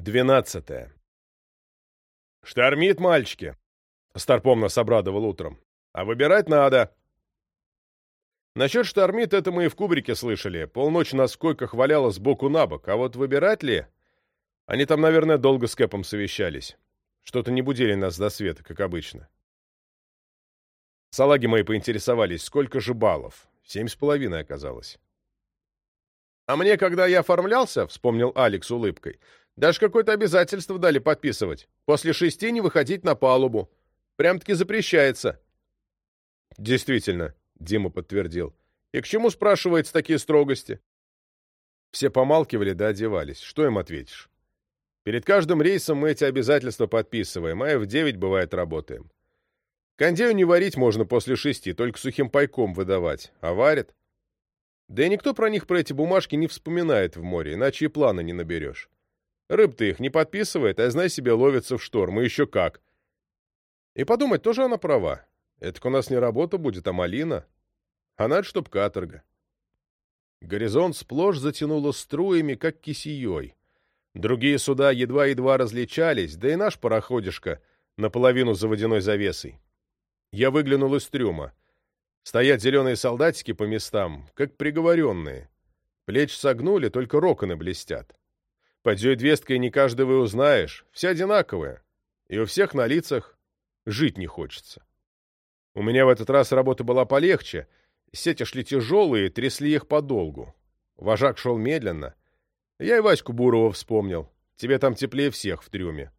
Двенадцатое. «Штормит, мальчики!» — Старпом нас обрадовал утром. «А выбирать надо!» Насчет штормит это мы и в кубрике слышали. Полночь нас в койках валяло сбоку на бок. А вот выбирать ли? Они там, наверное, долго с Кэпом совещались. Что-то не будили нас до света, как обычно. Салаги мои поинтересовались, сколько же баллов. Семь с половиной оказалось. «А мне, когда я оформлялся, — вспомнил Алекс улыбкой, — даже какое-то обязательство дали подписывать. После шести не выходить на палубу. Прям-таки запрещается». «Действительно», — Дима подтвердил. «И к чему, спрашивается, такие строгости?» Все помалкивали да одевались. Что им ответишь? Перед каждым рейсом мы эти обязательства подписываем, а в девять, бывает, работаем. Кондею не варить можно после шести, только сухим пайком выдавать. А варят? Да и никто про них, про эти бумажки, не вспоминает в море, иначе и плана не наберешь. Рыб-то их не подписывает, а знай себе ловится в шторм, и еще как. И подумать, тоже она права. Это у нас не работа будет, а малина. А надо, чтоб каторга. Горизонт сплошь затянуло струями, как кисеей. Другие суда едва-едва различались, да и наш пароходишка наполовину за водяной завесой. Я выглянул из трюма. Стоят зеленые солдатики по местам, как приговоренные. Плеч согнули, только роконы блестят. Под зюйдвесткой не каждый вы узнаешь, все одинаковые. И у всех на лицах жить не хочется. У меня в этот раз работа была полегче. Сети шли тяжелые, трясли их подолгу. Вожак шел медленно. Я и Ваську Бурова вспомнил. Тебе там теплее всех в трюме.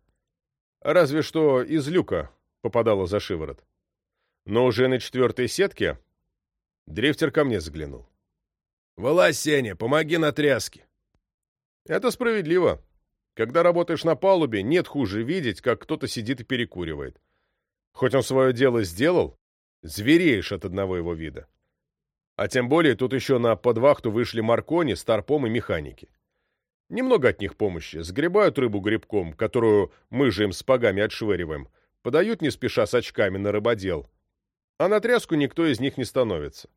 Разве что из люка попадало за шиворот. Но уже на четвертой сетке дрифтер ко мне заглянул. «Вылазь, Сеня, помоги на тряске!» Это справедливо. Когда работаешь на палубе, нет хуже видеть, как кто-то сидит и перекуривает. Хоть он свое дело сделал, звереешь от одного его вида. А тем более тут еще на подвахту вышли Маркони, Старпом и механики. Немного от них помощи. Сгребают рыбу грибком, которую мы же им с погами отшвыриваем. Подают не спеша с очками на рыбодел. А на тряску никто из них не становится.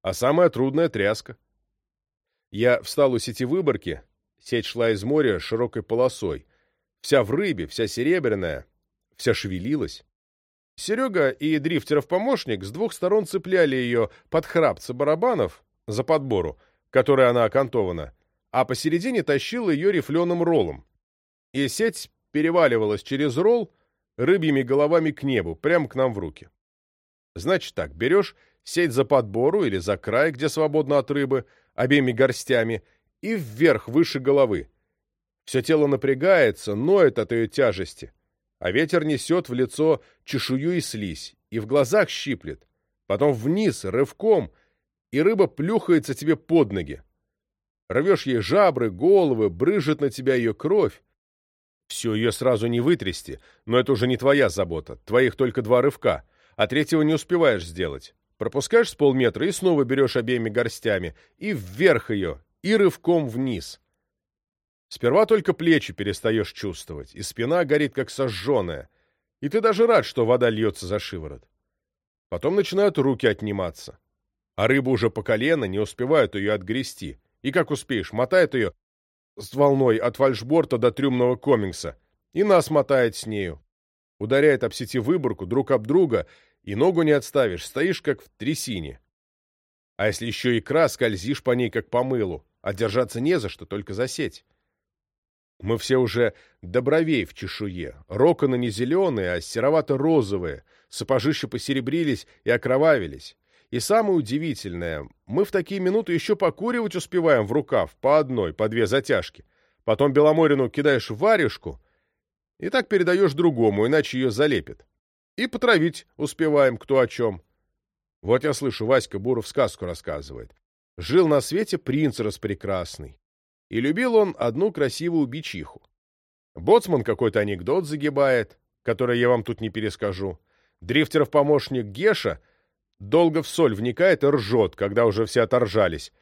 А самая трудная тряска. Я встал у сети выборки. Сеть шла из моря широкой полосой. Вся в рыбе, вся серебряная, вся шевелилась. Серега и дрифтеров помощник с двух сторон цепляли ее под храпцы барабанов за подбору, которой она окантована, а посередине тащил ее рифленым роллом. И сеть переваливалась через ролл рыбьими головами к небу, прямо к нам в руки. Значит так, берешь сеть за подбору или за край, где свободно от рыбы, обеими горстями, и вверх, выше головы. Все тело напрягается, ноет от ее тяжести, а ветер несет в лицо чешую и слизь, и в глазах щиплет. Потом вниз, рывком, и рыба плюхается тебе под ноги. Рвешь ей жабры, головы, брыжет на тебя ее кровь. Все ее сразу не вытрясти, но это уже не твоя забота, твоих только два рывка, а третьего не успеваешь сделать. Пропускаешь с полметра и снова берешь обеими горстями, и вверх ее, и рывком вниз. Сперва только плечи перестаешь чувствовать, и спина горит как сожженная, и ты даже рад, что вода льется за шиворот. Потом начинают руки отниматься, а рыба уже по колено не успевают ее отгрести, и как успеешь, мотает ее с волной от фальшборта до трюмного комингса, и нас мотает с нею. Ударяет об сети выборку друг об друга, и ногу не отставишь, стоишь как в трясине. А если еще икра, скользишь по ней как по мылу, а держаться не за что, только за сеть. Мы все уже до бровей в чешуе, роконы не зеленые, а серовато-розовые, сапожища посеребрились и окровавились. И самое удивительное, мы в такие минуты еще покуривать успеваем в рукав, по одной, по две затяжки. Потом Беломорину кидаешь варежку, и так передаешь другому, иначе ее залепит. И потравить успеваем кто о чем. Вот я слышу, Васька Буров сказку рассказывает. Жил на свете принц распрекрасный. И любил он одну красивую бичиху. Боцман какой-то анекдот загибает, который я вам тут не перескажу. Дрифтеров помощник Геша — долго в соль вникает и ржет, когда уже все оторжались.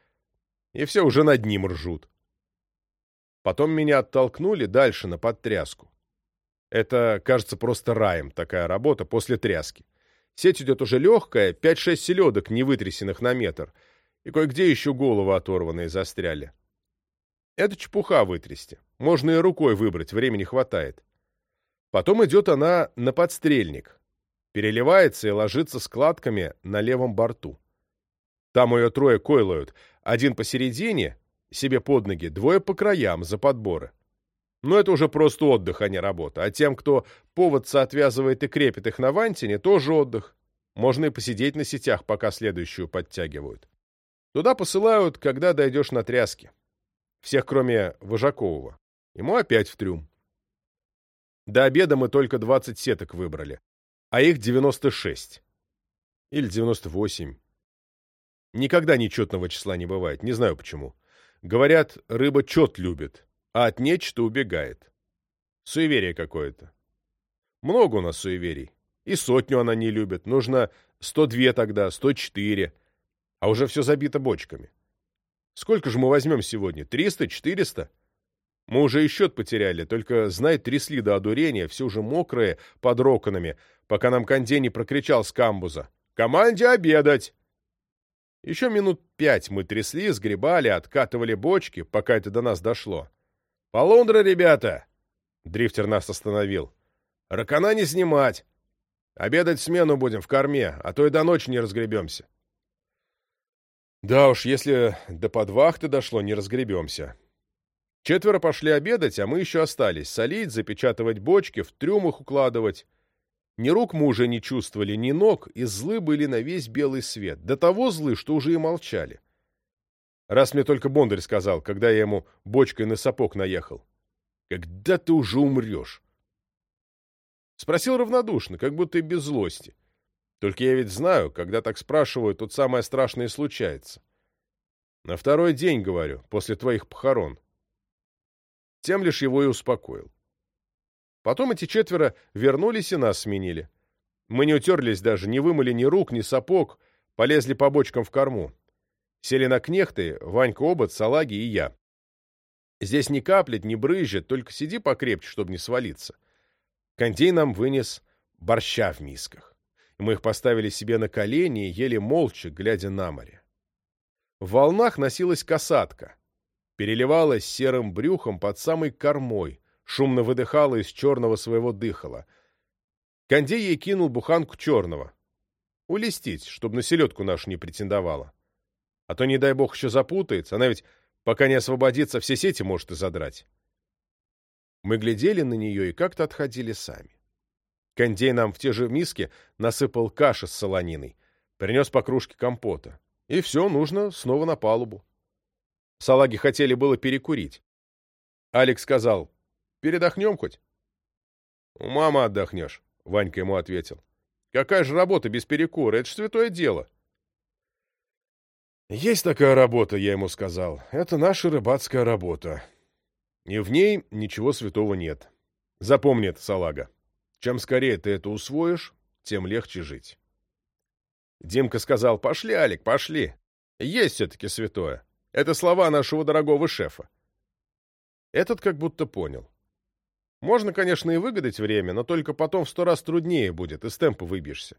И все уже над ним ржут. Потом меня оттолкнули дальше на подтряску. Это, кажется, просто раем, такая работа после тряски. Сеть идет уже легкая, 5-6 селедок, не вытрясенных на метр, и кое-где еще головы оторванные застряли. Это чепуха вытрясти. Можно и рукой выбрать, времени хватает. Потом идет она на подстрельник. Переливается и ложится складками на левом борту. Там ее трое койлают. Один посередине, себе под ноги, двое по краям, за подборы. Но это уже просто отдых, а не работа. А тем, кто поводца отвязывает и крепит их на вантине, тоже отдых. Можно и посидеть на сетях, пока следующую подтягивают. Туда посылают, когда дойдешь на тряски. Всех, кроме Вожакового. Ему опять в трюм. До обеда мы только 20 сеток выбрали, а их 96. Или 98. Никогда нечетного числа не бывает, не знаю почему. Говорят, рыба чет любит, а от нечто убегает. Суеверие какое-то. Много у нас суеверий. И сотню она не любит. Нужно 102 тогда, 104. А уже все забито бочками. Сколько же мы возьмем сегодня? 300? 400? Мы уже и счет потеряли, только, знай, трясли до одурения, все уже мокрые, под роконами, пока нам кондей не прокричал с камбуза. «Команде обедать!» Еще минут пять мы трясли, сгребали, откатывали бочки, пока это до нас дошло. «Полундра, ребята!» Дрифтер нас остановил. «Ракана не снимать! Обедать смену будем в корме, а то и до ночи не разгребемся». Да уж, если до подвахты дошло, не разгребемся. Четверо пошли обедать, а мы еще остались. Солить, запечатывать бочки, в трюмах укладывать. Ни рук мы уже не чувствовали, ни ног, и злы были на весь белый свет. До того злы, что уже и молчали. Раз мне только Бондарь сказал, когда я ему бочкой на сапог наехал. «Когда ты уже умрешь?» Спросил равнодушно, как будто и без злости. Только я ведь знаю, когда так спрашивают, тут самое страшное случается. На второй день, говорю, после твоих похорон. Тем лишь его и успокоил. Потом эти четверо вернулись и нас сменили. Мы не утерлись даже, не вымыли ни рук, ни сапог, полезли по бочкам в корму. Сели на кнехты, Ванька Обод, Салаги и я. Здесь ни каплет, ни брызжет, только сиди покрепче, чтобы не свалиться. Кондей нам вынес борща в мисках. Мы их поставили себе на колени и ели молча, глядя на море. В волнах носилась касатка. Переливалась серым брюхом под самой кормой, шумно выдыхала из черного своего дыхала. Кондей ей кинул буханку черного. Улестить, чтобы на селедку нашу не претендовала. А то, не дай бог, еще запутается. Она ведь, пока не освободится, все сети может и задрать. Мы глядели на нее и как-то отходили сами. Кондей нам в те же миски насыпал каши с солониной, принес по кружке компота. И все, нужно снова на палубу. Салаги хотели было перекурить. Алекс сказал, Передохнем хоть? — У мамы отдохнешь, — Ванька ему ответил. — Какая же работа без перекура? Это ж святое дело. — Есть такая работа, — я ему сказал. Это наша рыбацкая работа. И в ней ничего святого нет. Запомни это, салага. Чем скорее ты это усвоишь, тем легче жить. Димка сказал, пошли, Алик, пошли. Есть все-таки святое. Это слова нашего дорогого шефа. Этот как будто понял. Можно, конечно, и выгадать время, но только потом в сто раз труднее будет, из темпа выбьешься.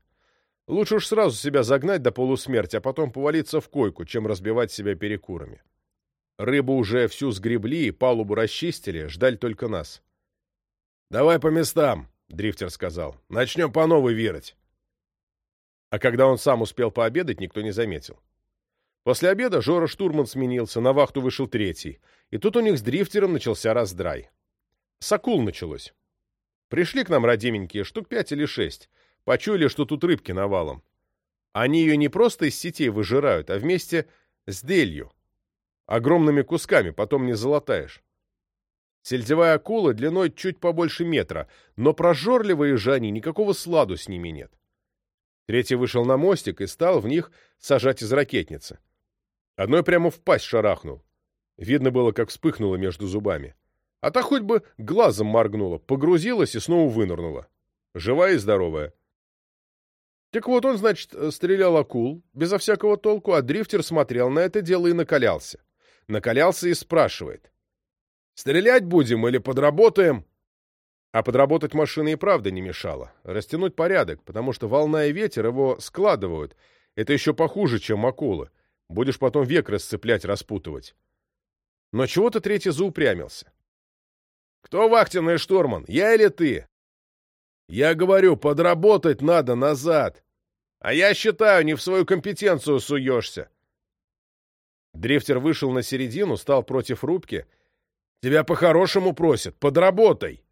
Лучше уж сразу себя загнать до полусмерти, а потом повалиться в койку, чем разбивать себя перекурами. Рыбу уже всю сгребли и палубу расчистили, ждали только нас. «Давай по местам», — дрифтер сказал. «Начнем по новой вирать». А когда он сам успел пообедать, никто не заметил. После обеда Жора Штурман сменился, на вахту вышел третий, и тут у них с дрифтером начался раздрай. Сакул началось. Пришли к нам родименькие штук пять или шесть. Почуяли, что тут рыбки навалом. Они ее не просто из сетей выжирают, а вместе с делью. Огромными кусками, потом не золотаешь. Сельдевая акула длиной чуть побольше метра, но прожорливые же никакого сладу с ними нет. Третий вышел на мостик и стал в них сажать из ракетницы. Одной прямо в пасть шарахнул. Видно было, как вспыхнуло между зубами. А та хоть бы глазом моргнула, погрузилась и снова вынырнула. Живая и здоровая. Так вот он, значит, стрелял акул, безо всякого толку, а дрифтер смотрел на это дело и накалялся. Накалялся и спрашивает. «Стрелять будем или подработаем?» А подработать машины и правда не мешало. Растянуть порядок, потому что волна и ветер его складывают. Это еще похуже, чем акулы. Будешь потом век расцеплять, распутывать. Но чего-то третий заупрямился. Кто вахтенный штурман, я или ты? Я говорю, подработать надо назад. А я считаю, не в свою компетенцию суешься. Дрифтер вышел на середину, стал против рубки. Тебя по-хорошему просят, подработай.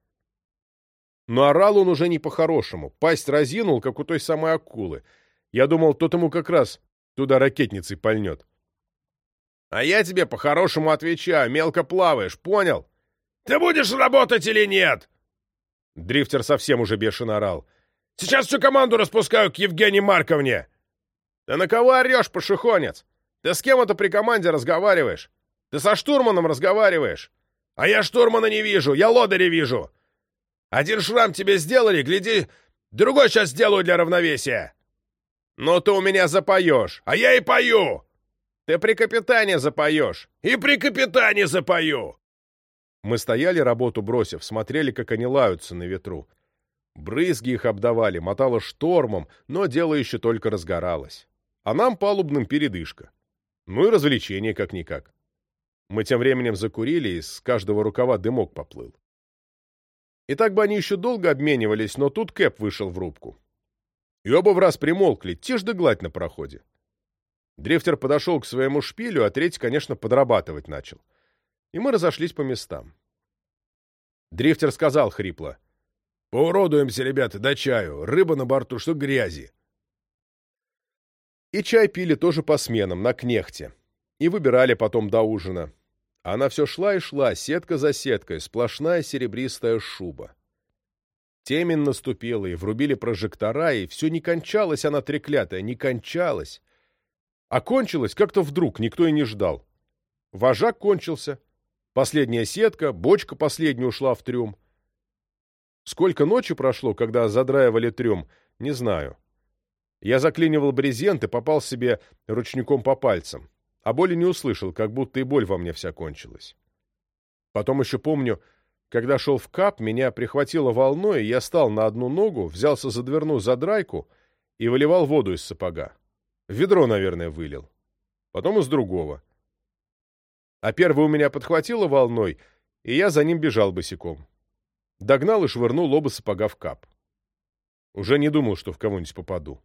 Но орал он уже не по-хорошему. Пасть разинул, как у той самой акулы. Я думал, тот ему как раз туда ракетницей пальнет. А я тебе по-хорошему отвечаю, мелко плаваешь, понял? Ты будешь работать или нет? Дрифтер совсем уже бешено орал. Сейчас всю команду распускаю к Евгении Марковне. Да на кого орешь, пошехонец? Ты с кем это при команде разговариваешь? Ты со штурманом разговариваешь. А я штурмана не вижу, я лодыря вижу. Один шрам тебе сделали, гляди, другой сейчас сделаю для равновесия. Ну ты у меня запоешь, а я и пою. Ты при капитане запоешь. И при капитане запою. Мы стояли, работу бросив, смотрели, как они лаются на ветру. Брызги их обдавали, мотало штормом, но дело еще только разгоралось. А нам палубным передышка. Ну и развлечение как-никак. Мы тем временем закурили, и с каждого рукава дымок поплыл. И так бы они еще долго обменивались, но тут Кэп вышел в рубку. И оба в раз примолкли, тишь да гладь на проходе. Дрифтер подошел к своему шпилю, а третий, конечно, подрабатывать начал. И мы разошлись по местам. Дрифтер сказал хрипло. «Поуродуемся, ребята, до чаю. Рыба на борту, что грязи». И чай пили тоже по сменам, на кнехте. И выбирали потом до ужина. Она все шла и шла, сетка за сеткой, сплошная серебристая шуба. Темень наступила, и врубили прожектора, и все не кончалась она треклятая, не кончалась. А кончилась как-то вдруг, никто и не ждал. Вожак кончился. Последняя сетка, бочка последняя ушла в трюм. Сколько ночи прошло, когда задраивали трюм, не знаю. Я заклинивал брезент и попал себе ручником по пальцам а боли не услышал, как будто и боль во мне вся кончилась. Потом еще помню, когда шел в кап, меня прихватило волной, и я стал на одну ногу, взялся за дверную задрайку и выливал воду из сапога. В ведро, наверное, вылил. Потом из другого. А первый у меня подхватило волной, и я за ним бежал босиком. Догнал и швырнул оба сапога в кап. Уже не думал, что в кого-нибудь попаду.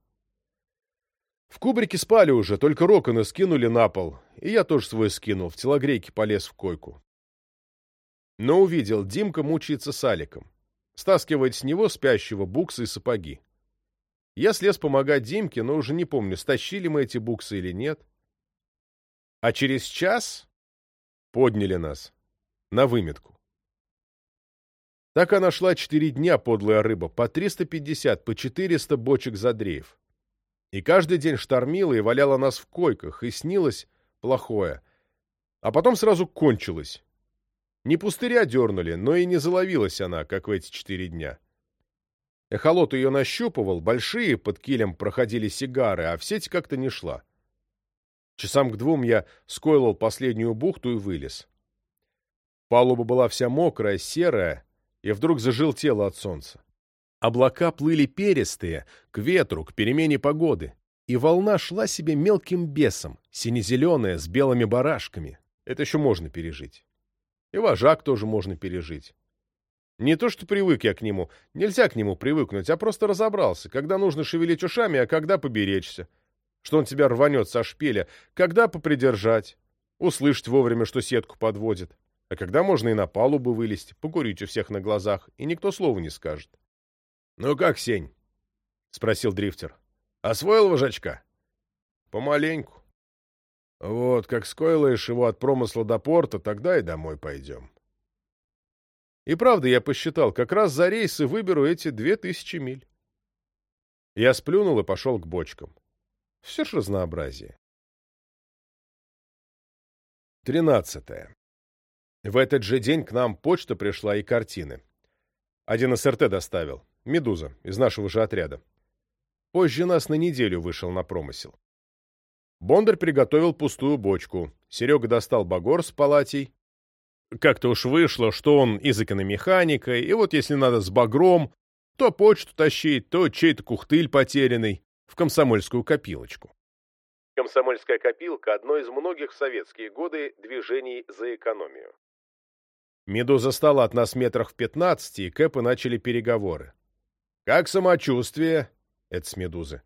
В кубрике спали уже, только роконы скинули на пол, и я тоже свой скинул, в телогрейке полез в койку. Но увидел, Димка мучается с Аликом. Стаскивает с него спящего буксы и сапоги. Я слез помогать Димке, но уже не помню, стащили мы эти буксы или нет. А через час подняли нас на выметку. Так она шла четыре дня, подлая рыба, по 350, по 400 бочек задреев. И каждый день штормила и валяла нас в койках, и снилось плохое. А потом сразу кончилось. Не пустыря дернули, но и не заловилась она, как в эти четыре дня. Эхолот ее нащупывал, большие под килем проходили сигары, а в сеть как-то не шла. Часам к двум я скойлал последнюю бухту и вылез. Палуба была вся мокрая, серая, и вдруг зажелтела от солнца. Облака плыли перистые, к ветру, к перемене погоды. И волна шла себе мелким бесом, сине-зеленая, с белыми барашками. Это еще можно пережить. И вожак тоже можно пережить. Не то, что привык я к нему, нельзя к нему привыкнуть, а просто разобрался, когда нужно шевелить ушами, а когда поберечься. Что он тебя рванет со шпиля, когда попридержать, услышать вовремя, что сетку подводит. А когда можно и на палубу вылезть, покурить у всех на глазах, и никто слова не скажет. — Ну как, Сень? — спросил дрифтер. — Освоил вожачка? — Помаленьку. — Вот, как скойлаешь его от промысла до порта, тогда и домой пойдем. И правда, я посчитал, как раз за рейсы выберу эти две тысячи миль. Я сплюнул и пошел к бочкам. Все ж разнообразие. Тринадцатое. В этот же день к нам почта пришла и картины. Один СРТ доставил. Медуза, из нашего же отряда. Позже нас на неделю вышел на промысел. Бондарь приготовил пустую бочку. Серега достал багор с палатей. Как-то уж вышло, что он из икономеханика, и вот если надо с багром, то почту тащить, то чей-то кухтыль потерянный в комсомольскую копилочку. Комсомольская копилка – одно из многих в советские годы движений за экономию. Медуза стала от нас метрах в пятнадцати, и Кэпы начали переговоры. «Как самочувствие?» — это с Медузы.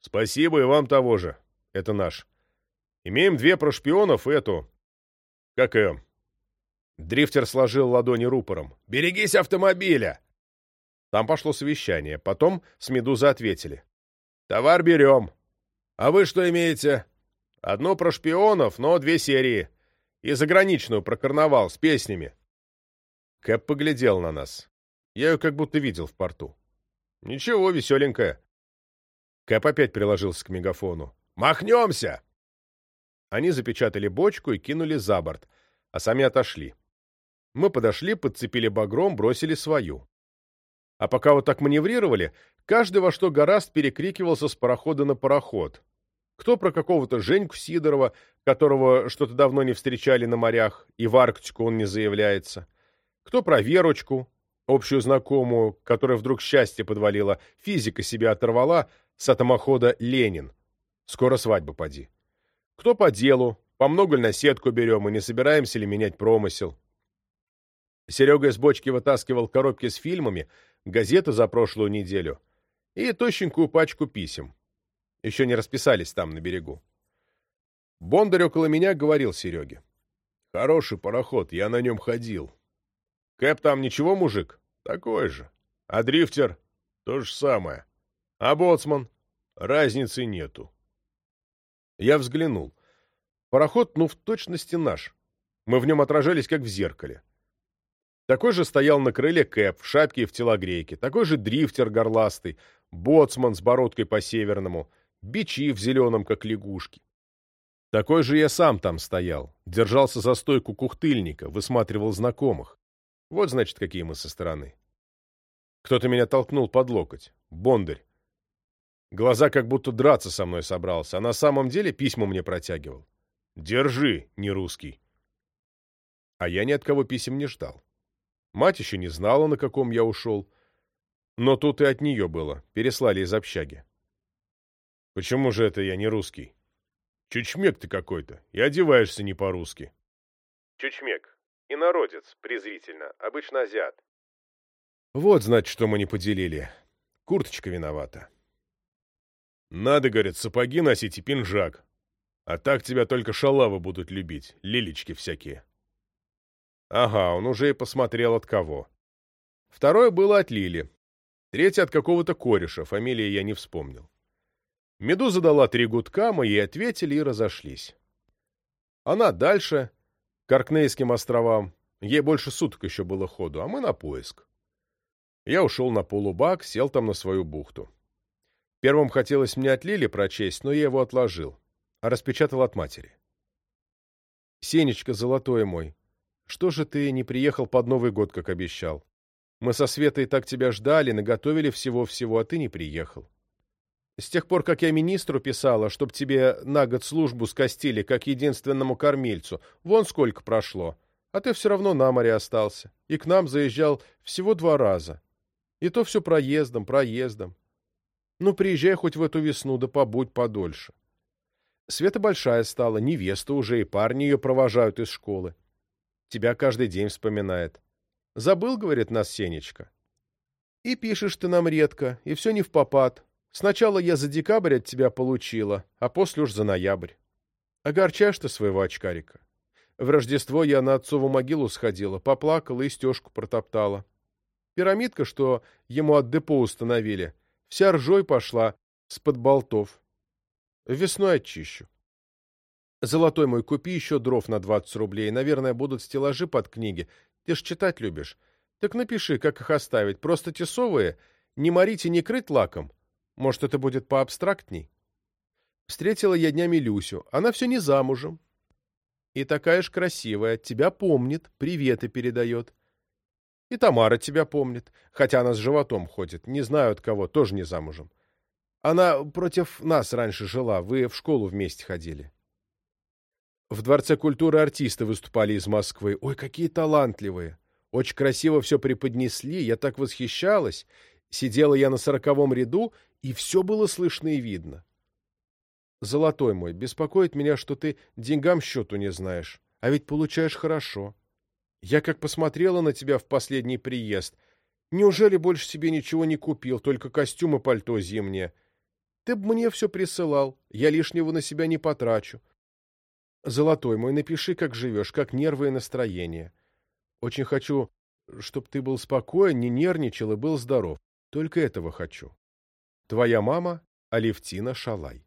«Спасибо и вам того же». Это наш. Имеем две про шпионов эту... Как ее? Дрифтер сложил ладони рупором. «Берегись автомобиля!» Там пошло совещание. Потом с Медузы ответили. «Товар берем. А вы что имеете?» «Одну про шпионов, но две серии. И заграничную про карнавал с песнями». Кэп поглядел на нас. Я ее как будто видел в порту. «Ничего, веселенькая». Кэп опять приложился к мегафону. «Махнемся!» Они запечатали бочку и кинули за борт, а сами отошли. Мы подошли, подцепили багром, бросили свою. А пока вот так маневрировали, каждый во что гораст перекрикивался с парохода на пароход. Кто про какого-то Женьку Сидорова, которого что-то давно не встречали на морях, и в Арктику он не заявляется. Кто про Верочку, общую знакомую, которая вдруг счастье подвалила, физика себя оторвала с атомохода «Ленин». Скоро свадьба поди. Кто по делу, по много ли на сетку берем и не собираемся ли менять промысел. Серега из бочки вытаскивал коробки с фильмами, газеты за прошлую неделю и тощенькую пачку писем. Еще не расписались там, на берегу. Бондарь около меня говорил Сереге. «Хороший пароход, я на нем ходил. Кэп там ничего, мужик? Такой же. А дрифтер? То же самое. А боцман? Разницы нету». Я взглянул. Пароход, ну, в точности наш. Мы в нем отражались, как в зеркале. Такой же стоял на крыле Кэп в шапке и в телогрейке, такой же дрифтер горластый, боцман с бородкой по-северному, бичи в зеленом, как лягушки. Такой же я сам там стоял, держался за стойку кухтыльника, высматривал знакомых. Вот, значит, какие мы со стороны. Кто-то меня толкнул под локоть. Бондарь. Глаза как будто драться со мной собрался, а на самом деле письма мне протягивал. «Держи, не русский». А я ни от кого писем не ждал. Мать еще не знала, на каком я ушел. Но тут и от нее было. Переслали из общаги. Почему же это я не русский? Чучмек ты какой-то, и одеваешься не по-русски. Чучмек. Инородец, презрительно. Обычно азиат. Вот, значит, что мы не поделили. Курточка виновата. Надо, говорят, сапоги носить и пинжак. А так тебя только шалавы будут любить, лилечки всякие. Ага, он уже и посмотрел от кого. Второе было от Лили. Третье от какого-то кореша, фамилии я не вспомнил. Медуза дала три гудка, мы ей ответили и разошлись. Она дальше, к Аркнейским островам. Ей больше суток еще было ходу, а мы на поиск. Я ушел на полубак, сел там на свою бухту. Первым хотелось мне от Лили прочесть, но я его отложил, а распечатал от матери. «Сенечка, золотой мой, что же ты не приехал под Новый год, как обещал? Мы со Светой так тебя ждали, наготовили всего-всего, а ты не приехал. С тех пор, как я министру писала, чтоб тебе на год службу скостили, как единственному кормильцу, вон сколько прошло, а ты все равно на море остался, и к нам заезжал всего два раза. И то все проездом, проездом. Ну, приезжай хоть в эту весну, да побудь подольше. Света большая стала, невеста уже, и парни ее провожают из школы. Тебя каждый день вспоминает. Забыл, говорит нас Сенечка. И пишешь ты нам редко, и все не в попад. Сначала я за декабрь от тебя получила, а после уж за ноябрь. Огорчаешь ты своего очкарика. В Рождество я на отцову могилу сходила, поплакала и стежку протоптала. Пирамидка, что ему от депо установили, вся ржой пошла с-под болтов. Весной очищу. Золотой мой, купи еще дров на двадцать рублей. Наверное, будут стеллажи под книги. Ты ж читать любишь. Так напиши, как их оставить. Просто тесовые. Не морить и не крыть лаком. Может, это будет поабстрактней? Встретила я днями Люсю. Она все не замужем. И такая ж красивая. Тебя помнит, приветы передает. И Тамара тебя помнит. Хотя она с животом ходит. Не знаю от кого, тоже не замужем. Она против нас раньше жила. Вы в школу вместе ходили. В Дворце культуры артисты выступали из Москвы. Ой, какие талантливые! Очень красиво все преподнесли, я так восхищалась. Сидела я на сороковом ряду, и все было слышно и видно. Золотой мой, беспокоит меня, что ты деньгам счету не знаешь, а ведь получаешь хорошо. Я как посмотрела на тебя в последний приезд. Неужели больше себе ничего не купил, только костюм и пальто зимнее? Ты б мне все присылал, я лишнего на себя не потрачу. Золотой мой, напиши, как живешь, как нервы и настроение. Очень хочу, чтоб ты был спокоен, не нервничал и был здоров. Только этого хочу. Твоя мама Алевтина Шалай.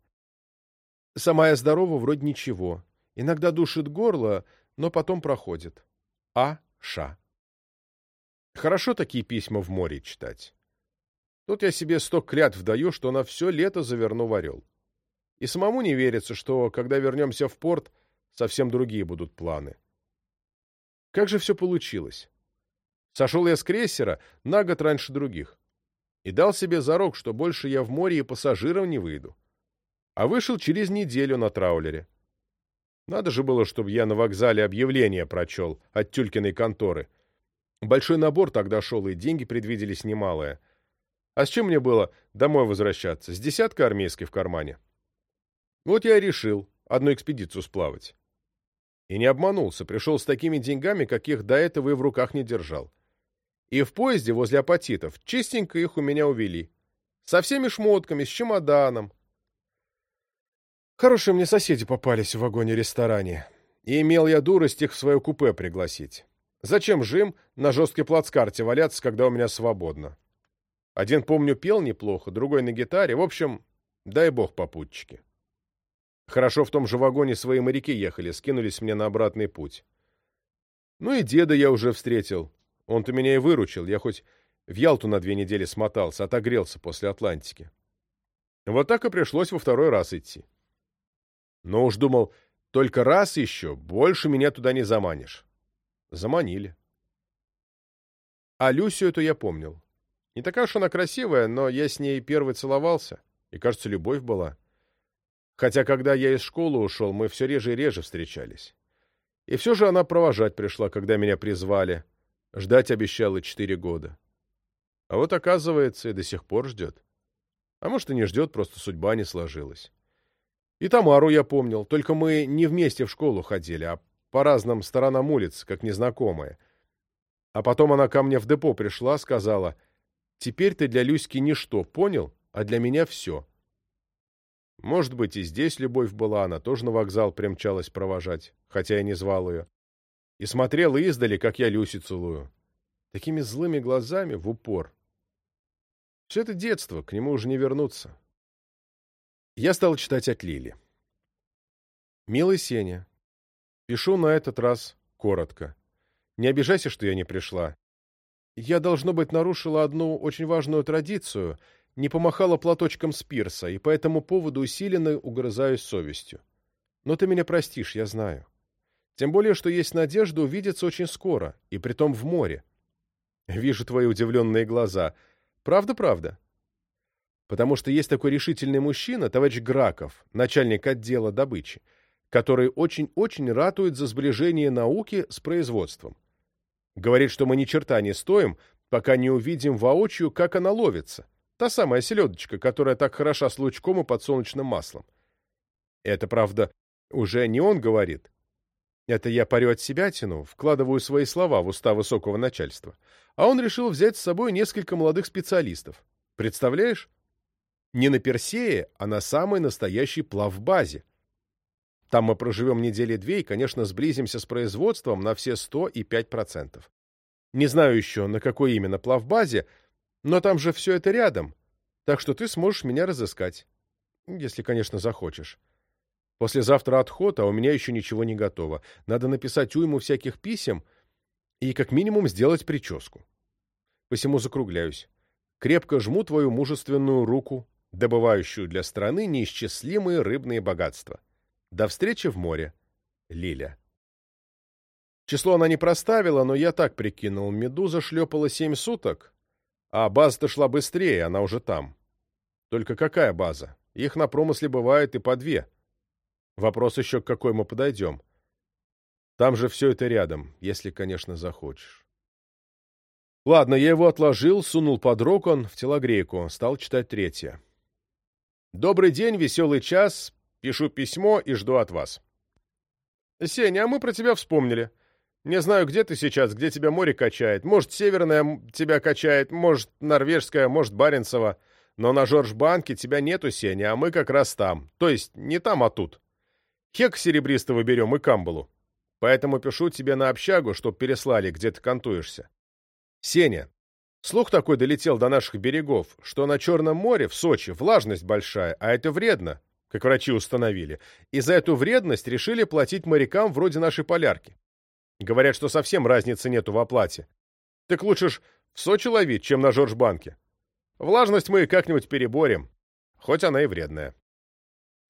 Сама я здорова, вроде ничего. Иногда душит горло, но потом проходит. А. Ша. Хорошо такие письма в море читать. Тут я себе сто клятв даю, что на все лето заверну в орел. И самому не верится, что, когда вернемся в порт, совсем другие будут планы. Как же все получилось? Сошел я с крейсера на год раньше других. И дал себе зарок, что больше я в море и пассажиром не выйду. А вышел через неделю на траулере. Надо же было, чтобы я на вокзале объявление прочел от Тюлькиной конторы. Большой набор тогда шел, и деньги предвиделись немалые. А с чем мне было домой возвращаться? С десятка армейской в кармане. Вот я и решил одну экспедицию сплавать. И не обманулся, пришел с такими деньгами, каких до этого и в руках не держал. И в поезде возле апатитов чистенько их у меня увели. Со всеми шмотками, с чемоданом. Хорошие мне соседи попались в вагоне-ресторане. И имел я дурость их в свое купе пригласить. Зачем же им на жесткой плацкарте валяться, когда у меня свободно? Один, помню, пел неплохо, другой на гитаре. В общем, дай бог попутчики. Хорошо в том же вагоне свои моряки ехали, скинулись мне на обратный путь. Ну и деда я уже встретил. Он-то меня и выручил. Я хоть в Ялту на две недели смотался, отогрелся после Атлантики. Вот так и пришлось во второй раз идти. Но уж думал, только раз еще, больше меня туда не заманишь. Заманили. А Люсю эту я помнил. Не такая уж она красивая, но я с ней первый целовался, и, кажется, любовь была. Хотя, когда я из школы ушел, мы все реже и реже встречались. И все же она провожать пришла, когда меня призвали. Ждать обещала четыре года. А вот, оказывается, и до сих пор ждет. А может, и не ждет, просто судьба не сложилась. И Тамару я помнил, только мы не вместе в школу ходили, а по разным сторонам улиц, как незнакомые. А потом она ко мне в депо пришла, сказала, «Теперь ты для Люськи ничто, понял? А для меня все». Может быть, и здесь любовь была, она тоже на вокзал примчалась провожать, хотя я не звал ее. И смотрела издали, как я Люси целую. Такими злыми глазами в упор. Все это детство, к нему уже не вернуться. Я стал читать от Лили. «Милый Сеня, пишу на этот раз коротко. Не обижайся, что я не пришла. Я, должно быть, нарушила одну очень важную традицию, не помахала платочком с пирса, и по этому поводу усиленно угрызаюсь совестью. Но ты меня простишь, я знаю. Тем более, что есть надежда увидеться очень скоро, и притом в море. Вижу твои удивленные глаза. Правда-правда?» потому что есть такой решительный мужчина, товарищ Граков, начальник отдела добычи, который очень-очень ратует за сближение науки с производством. Говорит, что мы ни черта не стоим, пока не увидим воочию, как она ловится. Та самая селедочка, которая так хороша с лучком и подсолнечным маслом. Это, правда, уже не он говорит. Это я парю от себя тяну, вкладываю свои слова в уста высокого начальства. А он решил взять с собой несколько молодых специалистов. Представляешь? Не на Персее, а на самой настоящей плавбазе. Там мы проживем недели две и, конечно, сблизимся с производством на все 100 и 5%. Не знаю еще, на какой именно плавбазе, но там же все это рядом, так что ты сможешь меня разыскать. Если, конечно, захочешь. Послезавтра отход, а у меня еще ничего не готово. Надо написать уйму всяких писем и как минимум сделать прическу. Посему закругляюсь. Крепко жму твою мужественную руку, добывающую для страны неисчислимые рыбные богатства. До встречи в море. Лиля. Число она не проставила, но я так прикинул. Медуза шлепала семь суток, а база-то шла быстрее, она уже там. Только какая база? Их на промысле бывает и по две. Вопрос еще, к какой мы подойдем. Там же все это рядом, если, конечно, захочешь. Ладно, я его отложил, сунул под рокон в телогрейку, стал читать третье. Добрый день, веселый час. Пишу письмо и жду от вас. Сеня, а мы про тебя вспомнили. Не знаю, где ты сейчас, где тебя море качает. Может, северное тебя качает, может, норвежское, может, Баренцево. Но на Жорж-банке тебя нету, Сеня, а мы как раз там. То есть, не там, а тут. Хек серебристого берем и камбалу. Поэтому пишу тебе на общагу, чтоб переслали, где ты кантуешься. Сеня, слух такой долетел до наших берегов, что на Черном море, в Сочи, влажность большая, а это вредно, как врачи установили. И за эту вредность решили платить морякам вроде нашей полярки. Говорят, что совсем разницы нету в оплате. Так лучше ж в Сочи ловить, чем на Жорж-банке. Влажность мы как-нибудь переборем, хоть она и вредная.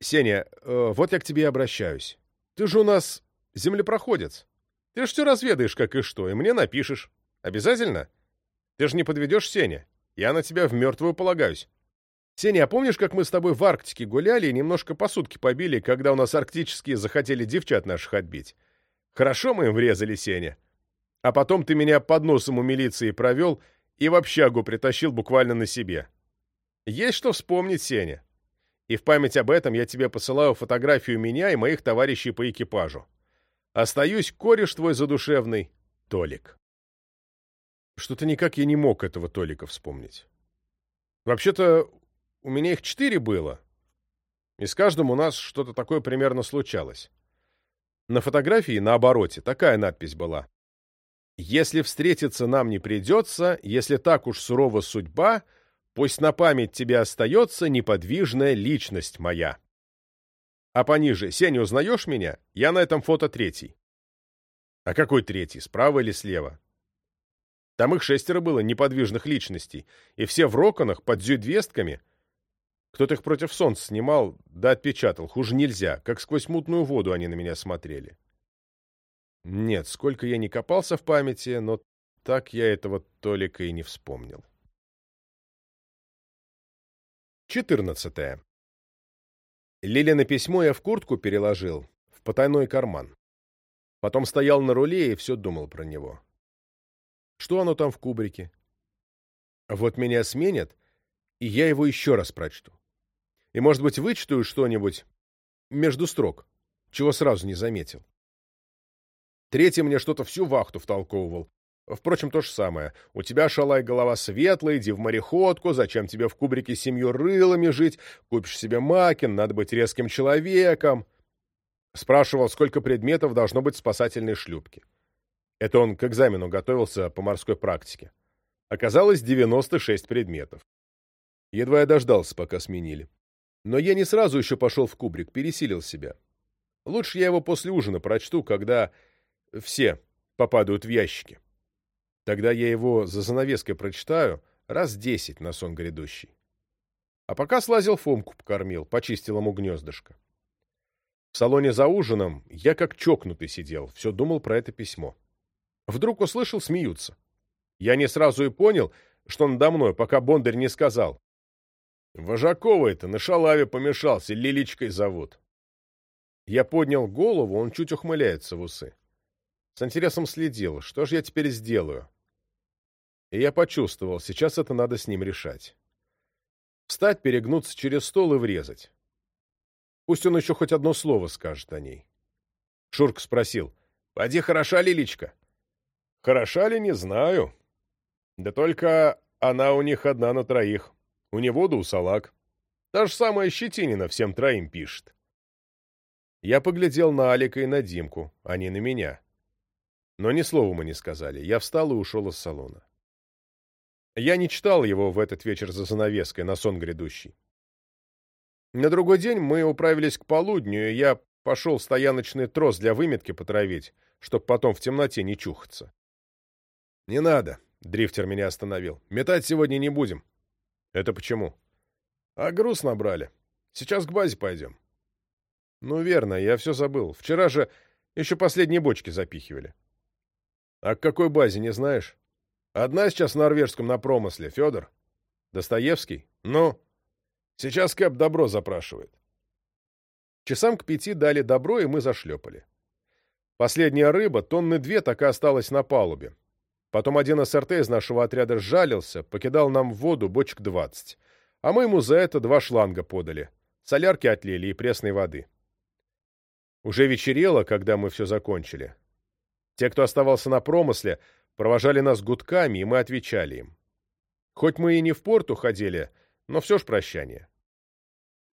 Сеня, э, вот я к тебе обращаюсь. Ты же у нас землепроходец. Ты ж все разведаешь, как и что, и мне напишешь. Обязательно? Ты же не подведешь, Сеня. Я на тебя в мертвую полагаюсь. Сеня, а помнишь, как мы с тобой в Арктике гуляли и немножко по побили, когда у нас арктические захотели девчат наших отбить? Хорошо мы им врезали, Сеня. А потом ты меня под носом у милиции провел и в общагу притащил буквально на себе. Есть что вспомнить, Сеня. И в память об этом я тебе посылаю фотографию меня и моих товарищей по экипажу. Остаюсь, кореш твой задушевный, Толик. Что-то никак я не мог этого Толика вспомнить. Вообще-то, у меня их четыре было, и с каждым у нас что-то такое примерно случалось. На фотографии на обороте такая надпись была. «Если встретиться нам не придется, если так уж сурова судьба, пусть на память тебе остается неподвижная личность моя». А пониже, Сеня, узнаешь меня? Я на этом фото третий. А какой третий, справа или слева? Там их шестеро было неподвижных личностей, и все в роконах под зюдвестками, кто-то их против солнца снимал, да отпечатал. Хуже нельзя. Как сквозь мутную воду они на меня смотрели. Нет, сколько я не копался в памяти, но так я этого Толика и не вспомнил. 14. Лилина письмо я в куртку переложил, в потайной карман. Потом стоял на руле и все думал про него. Что оно там в кубрике? Вот меня сменят, и я его еще раз прочту и, может быть, вычитаю что-нибудь между строк, чего сразу не заметил. Третий мне что-то всю вахту втолковывал. Впрочем, то же самое. У тебя, шалай, голова светлая, иди в мореходку, зачем тебе в кубрике с семью рылами жить, купишь себе макин, надо быть резким человеком. Спрашивал, сколько предметов должно быть в спасательной шлюпке. Это он к экзамену готовился по морской практике. Оказалось 96 предметов. Едва я дождался, пока сменили. Но я не сразу еще пошел в кубрик, пересилил себя. Лучше я его после ужина прочту, когда все попадают в ящики. Тогда я его за занавеской прочитаю раз десять на сон грядущий. А пока слазил Фомку покормил, почистил ему гнездышко. В салоне за ужином я как чокнутый сидел, все думал про это письмо. Вдруг услышал, смеются. Я не сразу и понял, что надо мной, пока Бондарь не сказал. Вожакова это на шалаве помешался, Лиличкой зовут. Я поднял голову, он чуть ухмыляется в усы. С интересом следил, что же я теперь сделаю? И я почувствовал, сейчас это надо с ним решать. Встать, перегнуться через стол и врезать. Пусть он еще хоть одно слово скажет о ней. Шурк спросил, «Поди, хороша Лиличка?» «Хороша ли, не знаю. Да только она у них одна на троих». У него да у салак. Та же самая Щетинина всем троим пишет. Я поглядел на Алика и на Димку, а не на меня. Но ни слова мы не сказали. Я встал и ушел из салона. Я не читал его в этот вечер за занавеской на сон грядущий. На другой день мы управились к полудню, и я пошел стояночный трос для выметки потравить, чтоб потом в темноте не чухаться. — Не надо, — дрифтер меня остановил. — Метать сегодня не будем. Это почему? А груз набрали. Сейчас к базе пойдем. Ну, верно, я все забыл. Вчера же еще последние бочки запихивали. А к какой базе, не знаешь? Одна сейчас в норвежском на промысле, Федор. Достоевский? Ну? Сейчас Кэп добро запрашивает. Часам к пяти дали добро, и мы зашлепали. Последняя рыба, тонны две, так и осталась на палубе. Потом один СРТ из нашего отряда сжалился, покидал нам в воду бочек двадцать. А мы ему за это два шланга подали. Солярки отлили и пресной воды. Уже вечерело, когда мы все закончили. Те, кто оставался на промысле, провожали нас гудками, и мы отвечали им. Хоть мы и не в порт уходили, но все ж прощание.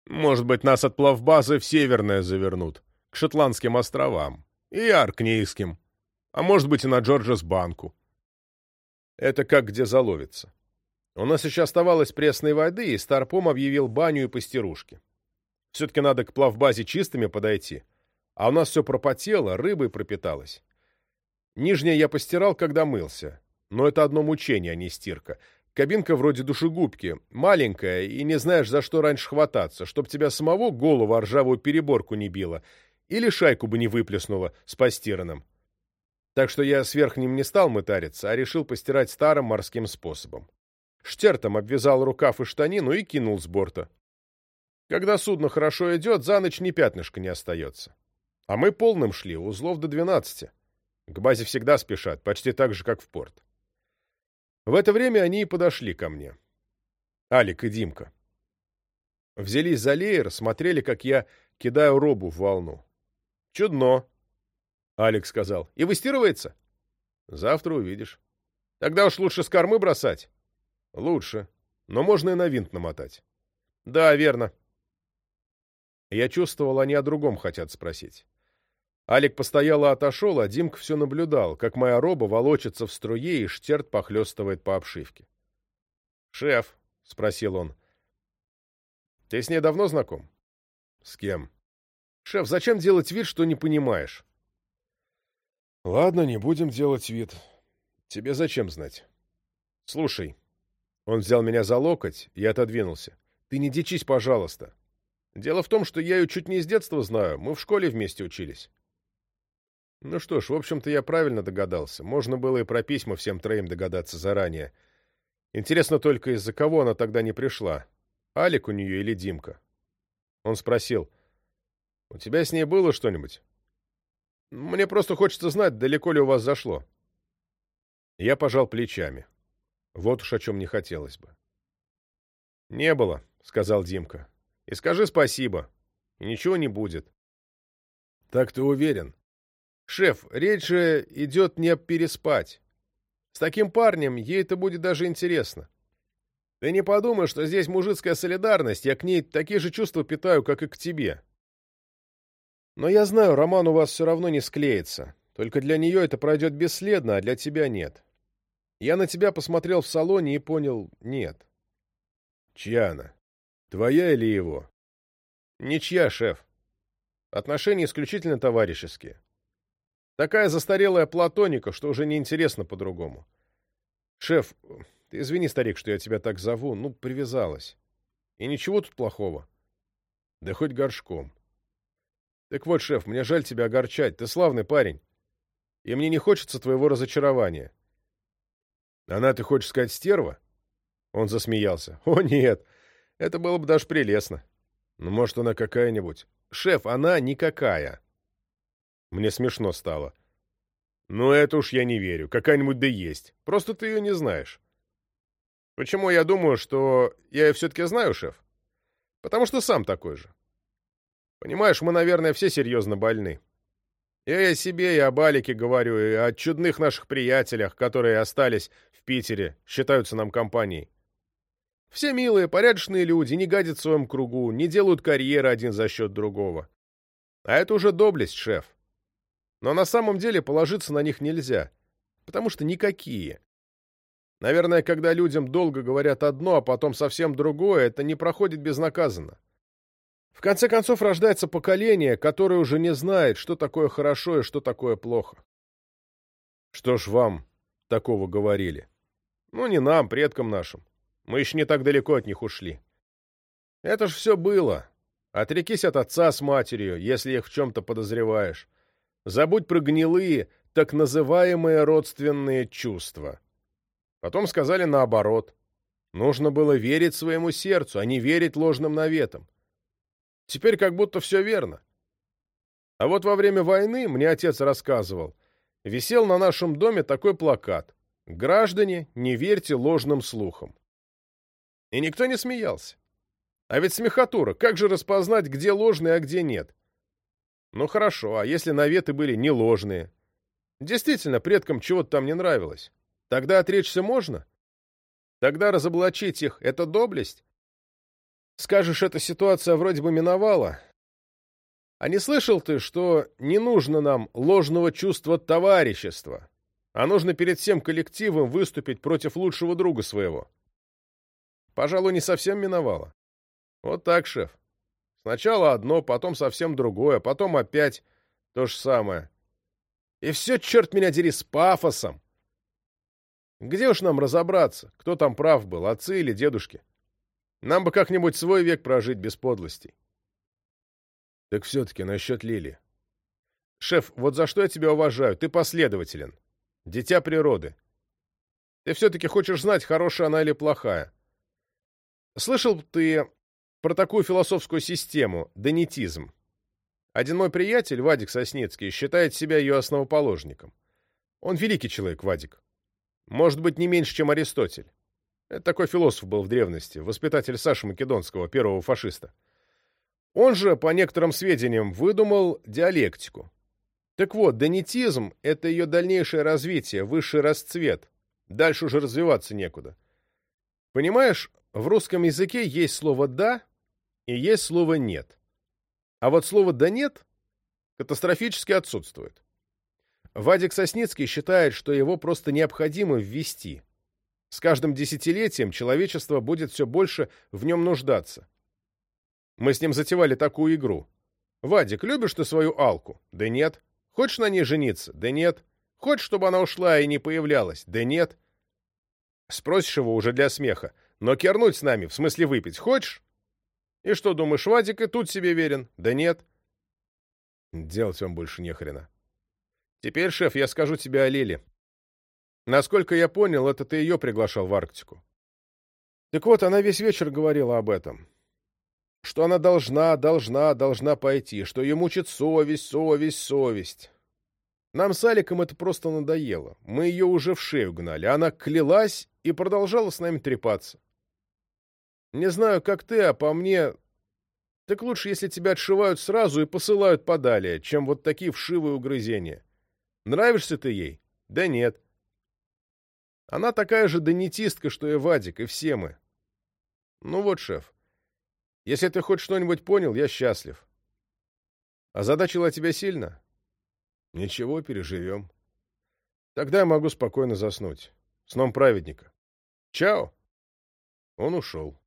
Может быть, нас от плавбазы в Северное завернут, к Шотландским островам и Аркнейским, а может быть и на Джорджес-банку. Это как где заловится. У нас еще оставалось пресной воды, и Старпом объявил баню и постирушки. Все-таки надо к плавбазе чистыми подойти. А у нас все пропотело, рыбой пропиталось. Нижнее я постирал, когда мылся. Но это одно мучение, а не стирка. Кабинка вроде душегубки, маленькая, и не знаешь, за что раньше хвататься, чтоб тебя самого голову о ржавую переборку не било, или шайку бы не выплеснула с постиранным. Так что я с верхним не стал мытариться, а решил постирать старым морским способом. Штертом обвязал рукав и штанину и кинул с борта. Когда судно хорошо идет, за ночь ни пятнышка не остается. А мы полным шли, узлов до двенадцати. К базе всегда спешат, почти так же, как в порт. В это время они и подошли ко мне. Алик и Димка. Взялись за леер, смотрели, как я кидаю робу в волну. «Чудно», — Алик сказал. «И выстирывается?» «Завтра увидишь». «Тогда уж лучше с кормы бросать». «Лучше. Но можно и на винт намотать». «Да, верно», я чувствовал, они о другом хотят спросить. Алик постояло отошел, а Димка все наблюдал, как моя роба волочится в струе, и штерт похлестывает по обшивке. «Шеф», — спросил он, — «ты с ней давно знаком?» «С кем?» «Шеф, зачем делать вид, что не понимаешь?» «Ладно, не будем делать вид. Тебе зачем знать?» «Слушай». Он взял меня за локоть и отодвинулся. «Ты не дичись, пожалуйста. Дело в том, что я ее чуть не с детства знаю, мы в школе вместе учились. Ну что ж, в общем-то, я правильно догадался. Можно было и про письма всем троим догадаться заранее. Интересно только, из-за кого она тогда не пришла. Алик у нее или Димка? Он спросил, «У тебя с ней было что-нибудь?» «Мне просто хочется знать, далеко ли у вас зашло». Я пожал плечами. Вот уж о чем не хотелось бы. «Не было», — сказал Димка. И скажи спасибо. И ничего не будет. Так ты уверен? Шеф, речь же идет не переспать. С таким парнем ей это будет даже интересно. Ты не подумай, что здесь мужицкая солидарность, я к ней такие же чувства питаю, как и к тебе. Но я знаю, роман у вас все равно не склеится. Только для нее это пройдет бесследно, а для тебя нет. Я на тебя посмотрел в салоне и понял — нет. Чья она? Твоя или его? Ничья, шеф. Отношения исключительно товарищеские. Такая застарелая платоника, что уже неинтересно по-другому. Шеф, ты извини, старик, что я тебя так зову, ну, привязалась. И ничего тут плохого. Да хоть горшком. Так вот, шеф, мне жаль тебя огорчать, ты славный парень. И мне не хочется твоего разочарования. Она, ты хочешь сказать, стерва? Он засмеялся. О, нет, это было бы даже прелестно. Ну, может, она какая-нибудь. Шеф, она никакая. Мне смешно стало. Ну, это уж я не верю. Какая-нибудь да есть. Просто ты ее не знаешь. Почему я думаю, что я ее все-таки знаю, шеф? Потому что сам такой же. Понимаешь, мы, наверное, все серьезно больны. Я и о себе, и об Алике говорю, и о чудных наших приятелях, которые остались в Питере, считаются нам компанией. Все милые, порядочные люди, не гадят в своем кругу, не делают карьеры один за счет другого. А это уже доблесть, шеф. Но на самом деле положиться на них нельзя, потому что никакие. Наверное, когда людям долго говорят одно, а потом совсем другое, это не проходит безнаказанно. В конце концов рождается поколение, которое уже не знает, что такое хорошо и что такое плохо. Что ж вам такого говорили? Ну, не нам, предкам нашим. Мы еще не так далеко от них ушли. Это ж все было. Отрекись от отца с матерью, если их в чем-то подозреваешь. Забудь про гнилые, так называемые родственные чувства. Потом сказали наоборот. Нужно было верить своему сердцу, а не верить ложным наветам. Теперь как будто все верно. А вот во время войны, мне отец рассказывал, висел на нашем доме такой плакат «Граждане, не верьте ложным слухам». И никто не смеялся. А ведь смехотура, как же распознать, где ложные, а где нет? Ну хорошо, а если наветы были не ложные? Действительно, предкам чего-то там не нравилось. Тогда отречься можно? Тогда разоблачить их — это доблесть? Скажешь, эта ситуация вроде бы миновала. А не слышал ты, что не нужно нам ложного чувства товарищества, а нужно перед всем коллективом выступить против лучшего друга своего? Пожалуй, не совсем миновало. Вот так, шеф. Сначала одно, потом совсем другое, потом опять то же самое. И все, черт меня дери, с пафосом. Где уж нам разобраться, кто там прав был, отцы или дедушки? Нам бы как-нибудь свой век прожить без подлостей. Так все-таки насчет Лили. Шеф, вот за что я тебя уважаю, ты последователен. Дитя природы. Ты все-таки хочешь знать, хорошая она или плохая. Слышал ты про такую философскую систему — донетизм? Один мой приятель, Вадик Сосницкий, считает себя ее основоположником. Он великий человек, Вадик. Может быть, не меньше, чем Аристотель. Это такой философ был в древности, воспитатель Саши Македонского, первого фашиста. Он же, по некоторым сведениям, выдумал диалектику. Так вот, донетизм — это ее дальнейшее развитие, высший расцвет. Дальше уже развиваться некуда. Понимаешь, в русском языке есть слово «да» и есть слово «нет». А вот слово «да нет» катастрофически отсутствует. Вадик Сосницкий считает, что его просто необходимо ввести. С каждым десятилетием человечество будет все больше в нем нуждаться. Мы с ним затевали такую игру. «Вадик, любишь ты свою Алку?» «Да нет». «Хочешь на ней жениться?» «Да нет». «Хочешь, чтобы она ушла и не появлялась?» «Да нет». Спросишь его уже для смеха. «Но кернуть с нами, в смысле выпить, хочешь?» «И что, думаешь, Вадик и тут себе верен?» «Да нет». Делать вам больше нехрена. Теперь, шеф, я скажу тебе о Лиле. Насколько я понял, это ты ее приглашал в Арктику. Так вот, она весь вечер говорила об этом. Что она должна, должна, должна пойти, что ее мучит совесть, совесть, совесть. Нам с Аликом это просто надоело. Мы ее уже в шею гнали. Она клялась и продолжала с нами трепаться. Не знаю, как ты, а по мне... Так лучше, если тебя отшивают сразу и посылают подалее, чем вот такие вшивые угрызения. Нравишься ты ей? Да нет. Она такая же донетистка, что и Вадик, и все мы. Ну вот, шеф, если ты хоть что-нибудь понял, я счастлив. Озадачила тебя сильно? Ничего, переживем. Тогда я могу спокойно заснуть. Сном праведника. Чао. Он ушел.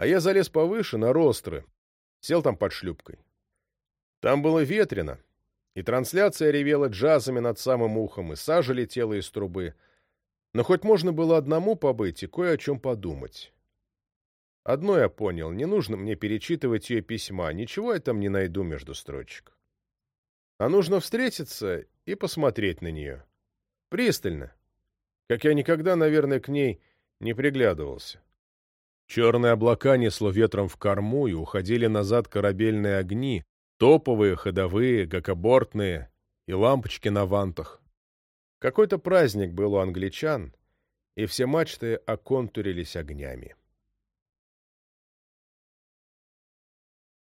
А я залез повыше, на ростры. Сел там под шлюпкой. Там было ветрено. И трансляция ревела джазами над самым ухом, и сажа летела из трубы. Но хоть можно было одному побыть и кое о чем подумать. Одно я понял, не нужно мне перечитывать ее письма, ничего я там не найду между строчек. А нужно встретиться и посмотреть на нее. Пристально. Как я никогда, наверное, к ней не приглядывался. Черные облака несло ветром в корму, и уходили назад корабельные огни, Топовые, ходовые, гакобортные и лампочки на вантах. Какой-то праздник был у англичан, и все мачты оконтурились огнями.